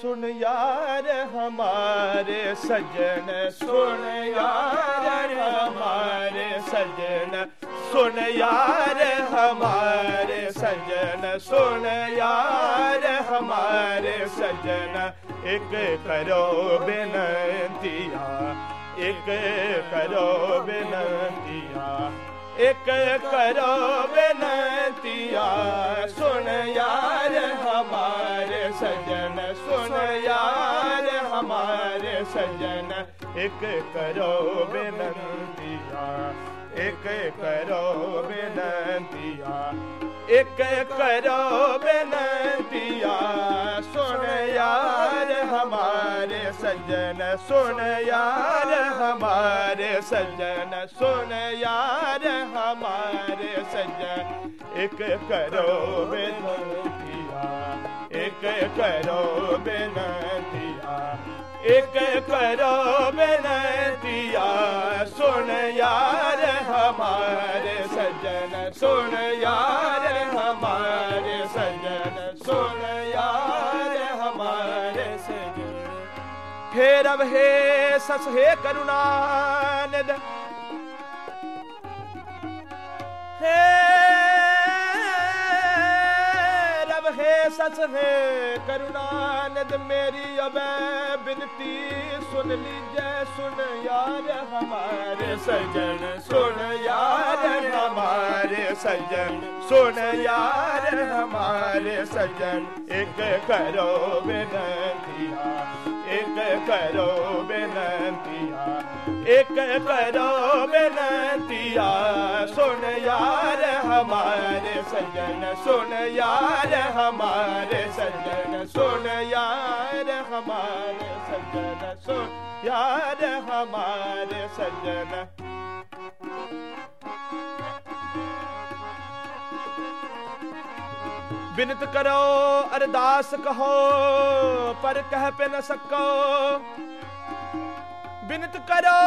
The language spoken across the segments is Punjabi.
सुन यार हमारे सजन सुन यार हमारे सजन सुन यार हमारे सजन सुन यार हमारे सजन एक करो बेनतिया एक करो बेनतिया एक करो बेनतिया ਸਜਨ ਇੱਕ ਕਰੋ ਬੇਨੰਤੀਆ ਇੱਕ ਕਰੋ ਬੇਨੰਤੀਆ ਇੱਕ ਕਰੋ ਬੇਨੰਤੀਆ ਸੁਣ ਯਾਰ ਹਮਾਰੇ ਸਜਨ ਸੁਣ ਯਾਰ ਹਮਾਰੇ ਸਜਨ ਸੁਣ ਯਾਰ ਹਮਾਰੇ ਸਜਨ ਇੱਕ ਕਰੋ ਬੇਨੰਤੀਆ ਇੱਕ ਕਰੋ ਬੇਨੰਤੀਆ ਇੱਕ ਕਰੋ ਬੇਨਤੀਆ ਸੁਣ ਯਾਰ ਹਮਾਰੇ ਸਜਣ, ਸੁਣ ਯਾਰ ਹਮਾਰੇ ਸਜਣ, ਸੁਣ ਯਾਰ ਹਮਾਰੇ ਸਜਣ। ਫੇਰ ਅਵ ਸਸ ਹੈ ਕਰੁਣਾਨਦ ਸਸ ਹੈ ਕਰੁਣਾਨਦ ਮੇਰੀ ਅਬੈ, ਬਿਨਤੀ ਸੁਨ ਲੀਜੈ ਸੁਨ ਯਾਰ ਹਮਾਰੇ ਸਜਣ ਸੁਨ ਯਾਰ ਹਮਾਰੇ ਸਜਣ ਸੁਨ ਯਾਰ ਹਮਾਰੇ ਸਜਣ। ਇੱਕ ਕਰੋ ਬੇਨਤੀਆ, ਇੱਕ ਕਰੋ ਬੇਨਤੀਆ, ਇੱਕ ਕਰੋ ਬੇਨਤੀਆ। हमारे सजन सुन यार हमारे सजन सुन यार हमारे सजन सुन यार हमारे सजन बिनत करो अरदास कहो पर कह पे न सको बिनत करो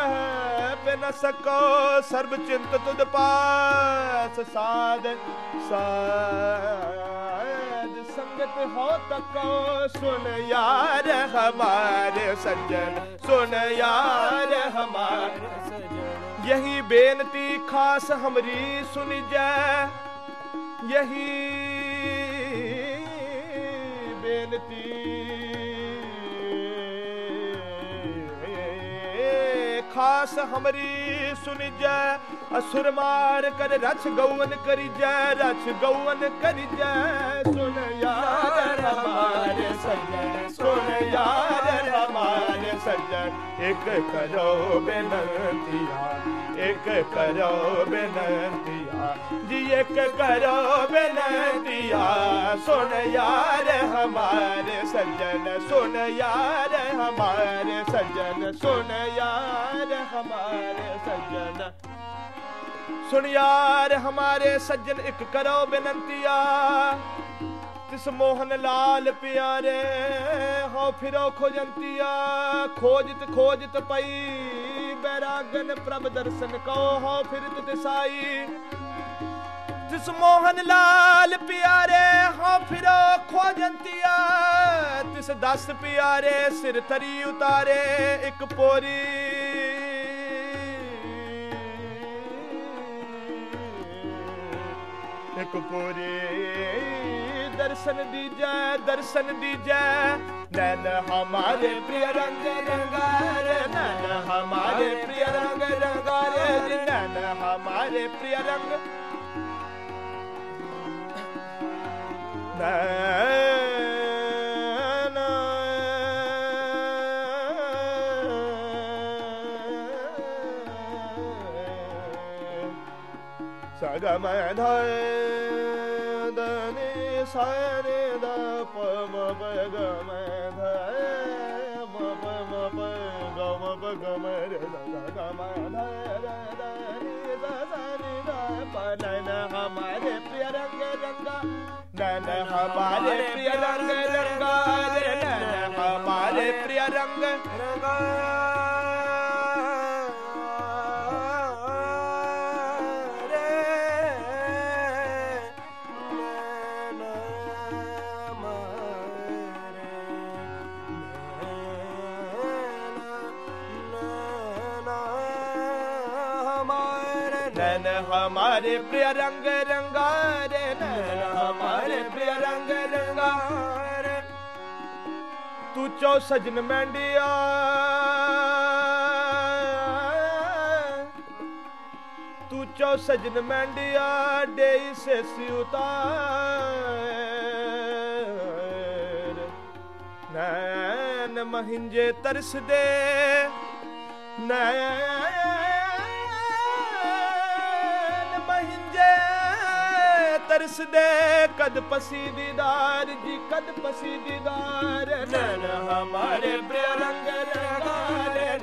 ਕਹਿ ਬਿਨ ਸਕੋ ਸਰਬ ਚਿੰਤ ਤੁਧ ਪਾਸ ਸਾਧ। ਸਾਧ ਸੰਗਤ ਹੋ ਤਕੋ ਸੁਨ ਯਾਰ ਹਮਾਰੇ ਸੱਜਣ ਸੁਨ ਯਾਰ ਹਮਾਰੇ ਸੱਜਣ। ਯਹੀ ਬੇਨਤੀ ਖਾਸ ਹਮਰੀ ਸੁਨ ਜੈ ਯਹੀ ਬੇਨਤੀ खास हमरी सुन जाए असुर मार कर रछ गौवन करी जाए रछ गौवन करी जाए सुन यार हमारे सज्जन सुन यार ਇਕ ਕਰੋ ਬੇਨਤੀਆ, ਇਕ ਕਰੋ ਬੇਨਤੀਆ। ਜੀ ਇਕ ਕਰੋ ਬੇਨਤੀਆ, ਸੁਣ ਯਾਰ ਹਮਾਰੇ ਸੱਜਣ, ਸੁਣ ਯਾਰ ਹਮਾਰੇ ਸੱਜਣ, ਸੁਣ ਯਾਰ ਹਮਾਰੇ ਸੱਜਣ। ਸੁਣ ਯਾਰ ਹਮਾਰੇ ਸੱਜਣ, ਇੱਕ ਕਰੋ ਬੇਨਤੀਆ। ਤਿਸ ਮੋਹਨ ਲਾਲ ਪਿਆਰੇ, ਹੋ ਫਿਰੋ ਖੋਜੰਤੀਆ, ਖੋਜਤ ਖੋਜਤ ਪਈ। ਬੈਰਾਗਨ ਪ੍ਰਭ ਦਰਸ਼ਨ ਕਉ ਹਉ ਤੁ ਦਿਸਾਈ ਤਿਸ ਮੋਹਨ ਲਾਲ ਪਿਆਰੇ, ਹੋ ਫਿਰੋ ਖੋਜੰਤੀਆ। ਤਿਸ ਦਸ ਪਿਆਰੇ ਸਿਰ ਥਰੀ ਉਤਾਰੇ ਇੱਕ ਪੋਰੀ। ਇੱਕ ਪੋਰੀ। ਦਰਸ਼ਨ ਦੀਜੈ ਦਰਸ਼ਨ ਦੀਜੈ। ਨੈਣ ਹਮਾਰੇ ਪ੍ਰਿਯ ਰੰਗ ਰੰਗਾਰੇ, ਨੈਣ ਹਮਾਰੇ ਪ੍ਰਿਯ ਰੰਗ ਰੰਗਾਰੇ, ਨੈਣ ਹਮਾਰੇ ਪ੍ਰਿਯ ਰੰਗ। ਨੈਣ ਸਗਮ ਧੈ ਦਨੀ ਸਾਰੇ ਦ ਪਮ ਬਗਮ ਧੈ ਮ ਪਮ ਪ ਗਮ ਬਗਮ ਰੇ ਦ ਗਮ ਧੈ ਰ ਦਨੀ ਦ ਸਨੀ ਦ ਪਨਨ ਹਮਾਰੇ ਪ੍ਰਿਯ ਰੰਗ ਰੰਗਾ ਨਨ ਹਮਾਰੇ ਪ੍ਰਿਯ ਰੰਗ ਰੰਗਾ ਰੇ ਨਨ ਹਮਾਰੇ ਪ੍ਰਿਯ ਰੰਗ ਰੰਗਾ नैन हमारे प्रिय रंग रंगारे नैन हमारे प्रिय रंग रंगारे तू चौ सजन मैंडिया तू चौ सजन मैंडिया डे से उतार नैन महिंजे तरस दे ਨੈਣ ਤਰਸਦੇ ਕਦ ਪਸੀ ਦੀਦਾਰ ਜੀ, ਕਦ ਪਸੀ ਦੀਦਾਰ ਨੈਣ ਹਮਾਰੇ ਪ੍ਰਿਯ ਰੰਗ ਰੰਗਾਰੇ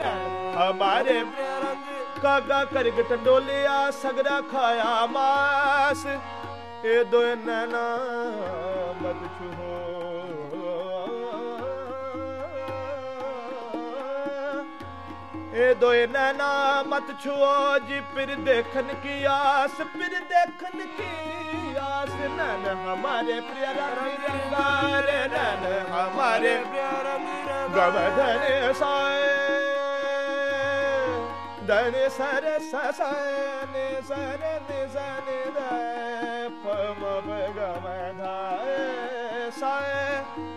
ਹਮਾਰੇ ਪ੍ਰਿਯ ਰੰਗ ਕਾਗਾ ਕਰਗ ਟੰਡੋਲਿਆ, ਸਗਰਾ ਖਾਇਆ ਮਾਸ। ਇਹ ਦੋਏ ਨੈਣਾ ਮਦ ਛੁਹੋ ਇਹ ਦੋਏ ਨੈਣਾ ਮਤ ਛੁਓ ਜੀ ਫਿਰ ਦੇਖਣ ਕੀ ਆਸ ਫਿਰ ਦੇਖਣ ਕੀ ਆਸ। ਨਨ ਹਮਾਰੇ ਪ੍ਰਿਯ ਰੰਗ ਰੰਗਾਰੇ ਨਨ ਹਮਾਰੇ ਪ੍ਰਿਯ ਰੰਗ ਗਵਧਨ ਸਾਏ ਦਨ ਸਰ ਸਸਨੇ ਸਰ ਨੇ ਸਨੇ ਦੇ। ਪਮ ਬਗਮ ਸਾਏ।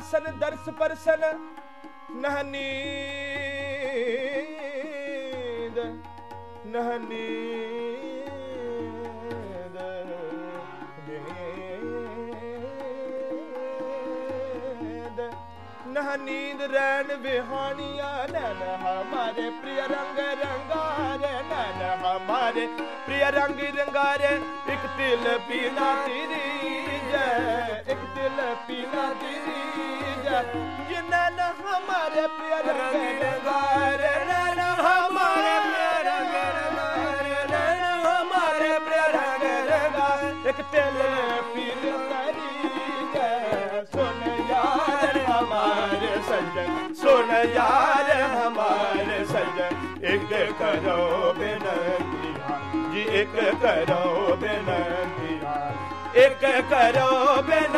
ਤਰਸਨ ਦਰਸ ਪਰਸਨ ਨਹ ਨੀਂਦ ਨਹ ਨੀਂਦ ਨੀਂਦ ਨਹ ਨੀਂਦ ਰੈਣ ਵਿਹਾਨੀਆਂ ਨਨ ਹਮਾਰੇ ਪ੍ਰਿਯ ਰੰਗ ਰੰਗਾਰੇ ਨਨ ਹਮਾਰੇ ਪ੍ਰਿਯ ਰੰਗ ਰੰਗਾਰੇ। ਇੱਕ ਤਿਲ ਪੀਲਾ ਤੇਰੀ ਜੈ, ਇੱਕ ਤਿਲ ਪੀਲਾ ਤੇਰੀ ਜਿਨਾਂ ਨਾ ਹਮਾਰੇ ਪਿਆਰ ਗਣਗਾਰ ਨਾ ਹਮਾਰੇ ਪਿਆਰ ਗਣਗਾਰ ਨਾ ਹਮਾਰੇ ਪਿਆਰ ਗਣਗਾਰ ਇੱਕ ਤੇਲ ਪੀਰ ਤਰੀ ਜੈ ਸੁਣ ਯਾਰ ਹਮਾਰੇ ਸਜਣ ਸੁਣ ਯਾਰ ਹਮਾਰੇ ਸਜਣ ਇੱਕ ਕਰੋ ਬੇਨਤੀਆਂ ਜੀ, ਇੱਕ ਕਰੋ ਬੇਨਤੀਆਂ ਇੱਕ ਕਰੋ ਬੇਨ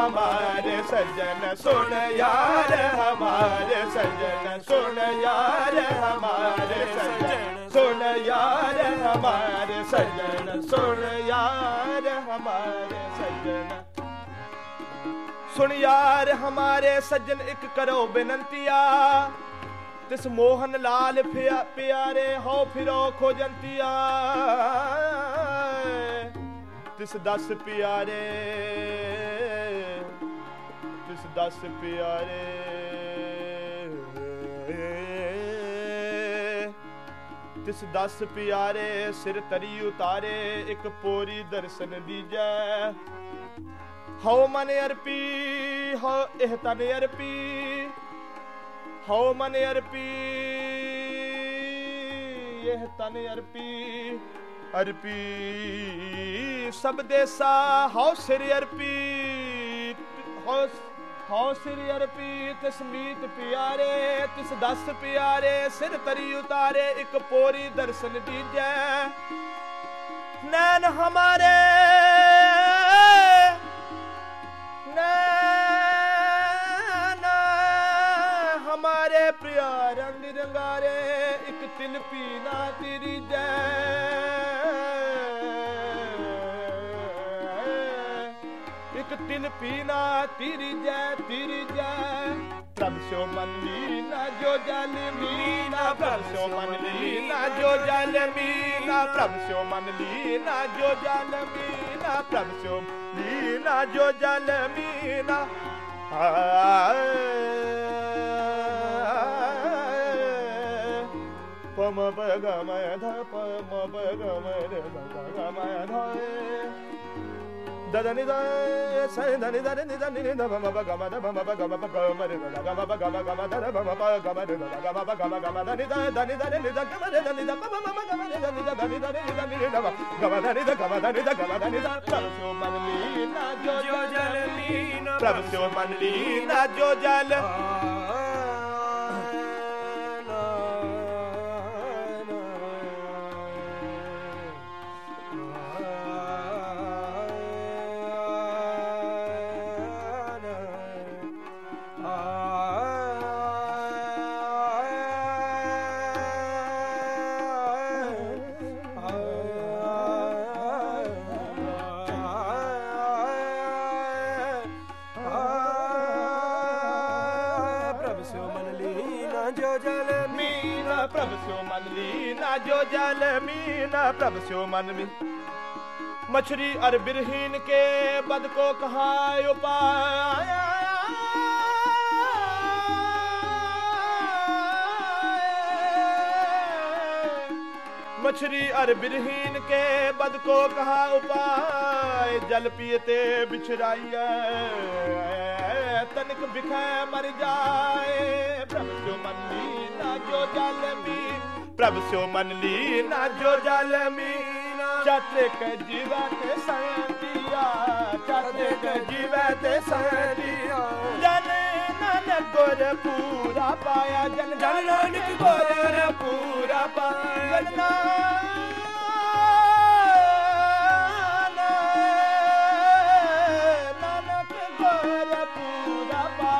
हमारे सज्जन सुन यार हमारे सज्जन सुन यार हमारे सज्जन सुन यार हमारे सज्जन सुन यार हमारे सज्जन ਸੁਣ ਯਾਰ ਹਮਾਰੇ ਸੱਜਣ ਇੱਕ ਕਰੋ ਬੇਨੰਤੀਆ ਤਿਸ ਮੋਹਨ ਲਾਲ ਪਿਆਰੇ ਹੋ ਫਿਰੋ ਖੋਜੰਤੀਆ ਤਿਸ ਦਸ ਪਿਆਰੇ ਤਿਸ ਦਸ ਪਿਆਰੇ ਤਿਸ ਦਸ ਪਿਆਰੇ ਸਿਰ ਤਰੀ ਉਤਾਰੇ, ਇੱਕ ਪੋਰੀ ਦਰਸ਼ਨ ਦੀਜੈ। ਹਉ ਮਨ ਅਰਪੀ, ਹਉ ਇਹ ਤਨ ਅਰਪੀ, ਹਉ ਮਨ ਅਰਪੀ, ਇਹ ਤਨ ਅਰਪੀ ਅਰਪੀ। ਸਭ ਦੇਸਾ, ਹਉ ਸਿਰ ਅਰਪੀ, ਹਉ ਹਉ ਸਿਰ ਅਰਪੀ ਤਿਸ ਮੀਤ ਪਿਆਰੇ, ਤਿਸ ਦਸ ਪਿਆਰੇ, ਸਿਰ ਤਰੀ ਉਤਾਰੇ, ਇੱਕ ਪੋਰੀ ਦਰਸ਼ਨ ਦੀਜੈ। ਨੈਣ ਹਮਾਰੇ, ਨੈਣਾ ਹਮਾਰੇ ਪਿਆਰ ਰੰਗ ਰੰਗਾਰੇ ਇੱਕ ਤਿਲ ਪੀਲਾ ਤੇਰੀ ਜੈ। ਇੱਕ ਤਿਲ ਪੀਨਾ ਤੇਰੀ ਜੈ ਤੇਰੀ ਜੈ। ਪ੍ਰਭ ਸੋ ਮਨ ਲੀਨਾ ਜੋ ਜਲ ਮੀਨਾ। ਪ੍ਰਭ ਸੋ ਮਨ ਲੀਨਾ ਜੋ ਜਲ ਮੀਨਾ। ਪ੍ਰਭ ਸੋ ਮਨ ਲੀਨਾ ਜੋ ਜਲ ਮੀਨਾ। ਪ੍ਰਭ ਸੋ ਲੀਨਾ ਜੋ ਜਲ ਮੀਨਾ। ਪਮ ਪਗ ਮੈ ਧ, ਪਮ ਪਗ ਮੈ ਧ। ダダネダサネダネダネダネネダバマバガマダバマバガマバガマレダガマバガマガマダラバマバガマレダガマバガマガマダネダダネダネダガマレダネダバマママガマレダネダダネダネダネダバガマダネダガマダネダガマダネダプラブショマンリーナジョジャルミーナプラブショマンリーナジョジャル ਪ੍ਰਭ ਸਿਓ ਮਨ ਲੀਨਾ ਜੋ ਜਲ ਜੋ ਜਲ ਮੀਨਾ ਪ੍ਰਭ ਸਿਓ ਮਨ ਲੀਨਾ ਜੋ ਜਲ ਮੀਨਾ ਪ੍ਰਭ ਸਿਓ ਮਨ ਮੀ ਮਛਰੀ ਅਰ ਬਿਰਹੀਨ ਕੇ ਬਦ ਕੋ ਕਹਾਇ ਉਪਾਇਆ मछरी अर बिरहीन के बद को कहा उपाय जल पियते बिछराइए तनिक बिखै मर जाए प्रभ जो मन ली ना जो जल मी प्रभ सो मन ली ना जो जल मी चाते के जीवा ते संतिया चाते के जीवा ते संतिया जन नानक गुर पूरा पाया जन जन नानक गुर पूरा पाया जन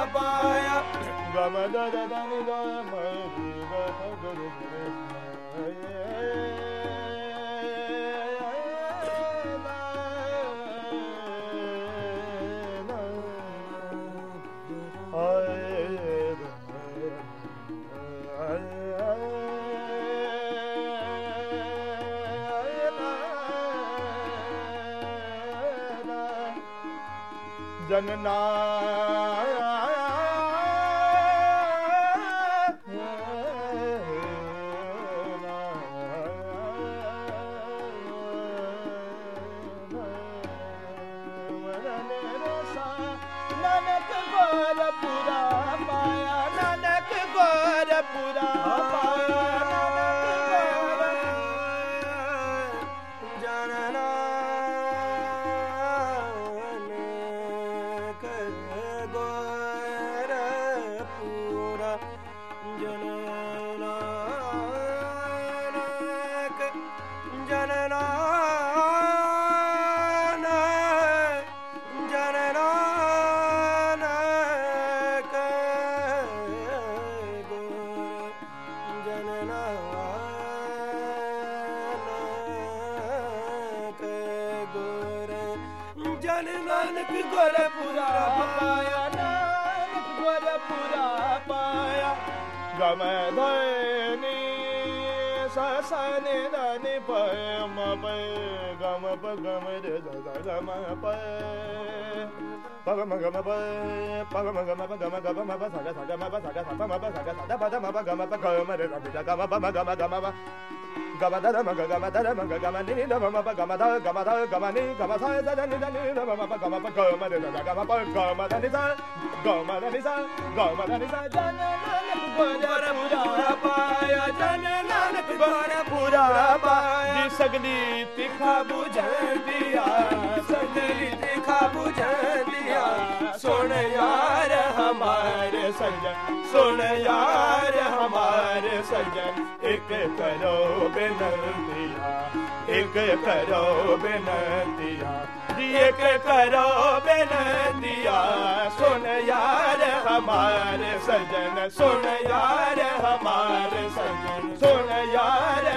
ਗੋਰ ਜਨ ਜਨ ਨਾਨਕ ਗੁਰ ਜਨ ਨਾਨਕ ਜਨ ਨਾਨਕ ਗੁਰ ਪੂਰਾ ਜਨ ਨਾਨਕ ਜਨ ਨਾਨਕ ਗੁਰ ਪਾਇਆ ਨਾਨਕ ਗੁਰ ਪਾਇਆ ਗਮ ਧਨੀ ਸਸਨੇ ਦਨੀ ਪੈ ਮ ਗਮ ਪ ਰੇ ਗਮ ਪ ਪਗ ਮ ਗਮ ਪ ਪਗ ਗਮ ਪ ਗਮ ਗਮ ਮ ਪ ਸਗ ਸਗ ਮ ਪ ਸਗ ਸ ਮ ਪ ਸਗ ਸ ਦ ਪ ਮ ਪ ਗਮ ਪ ਗਮ ਰੇ ਗਮ ਪ ਮ ਗਮ ਗਮ ਪ gama da da ma ga gama da da ma ga gama ni ni da ma ma pa gama da gama da gama ni gama sa da da ni da ni da ma ma pa gama pa gama da da gama pa gama da ni sa gama da ni sa gama da ni sa jana nanak gora pura ਪਾਇਆ ਜਨ ਨਾਨਕ ਗੁਰ ਪੂਰਾ ਪਾਇਆ ਜੀ ਸਗਲੀ ਤਿਖਾ 부ਝੰਦੀਆ ਸਗਲੀ ਤਿਖਾ 부 ਝੰਦੀਆ ਸੁਣ ਯਾਰ ਹਮਾਰੇ ਸਜਣ ਸੁਣ ਯਾਰ ਹਮਾਰੇ ਸਜਣ ਇੱਕ ਕਰੋ ਬੇਨੰਤੀਆ ਇੱਕ ਕਰੋ ਬੇਨੰਤੀਆ ਜੀ ਇੱਕ ਕਰੋ ਬੇਨੰਤੀਆ ਸੁਣ ਯਾਰ ਹਮਾਰੇ ਸਜਣ ਸੁਣ ਯਾਰ ਹਮਾਰੇ ਸਜਣ ਸੁਣ ਯਾਰ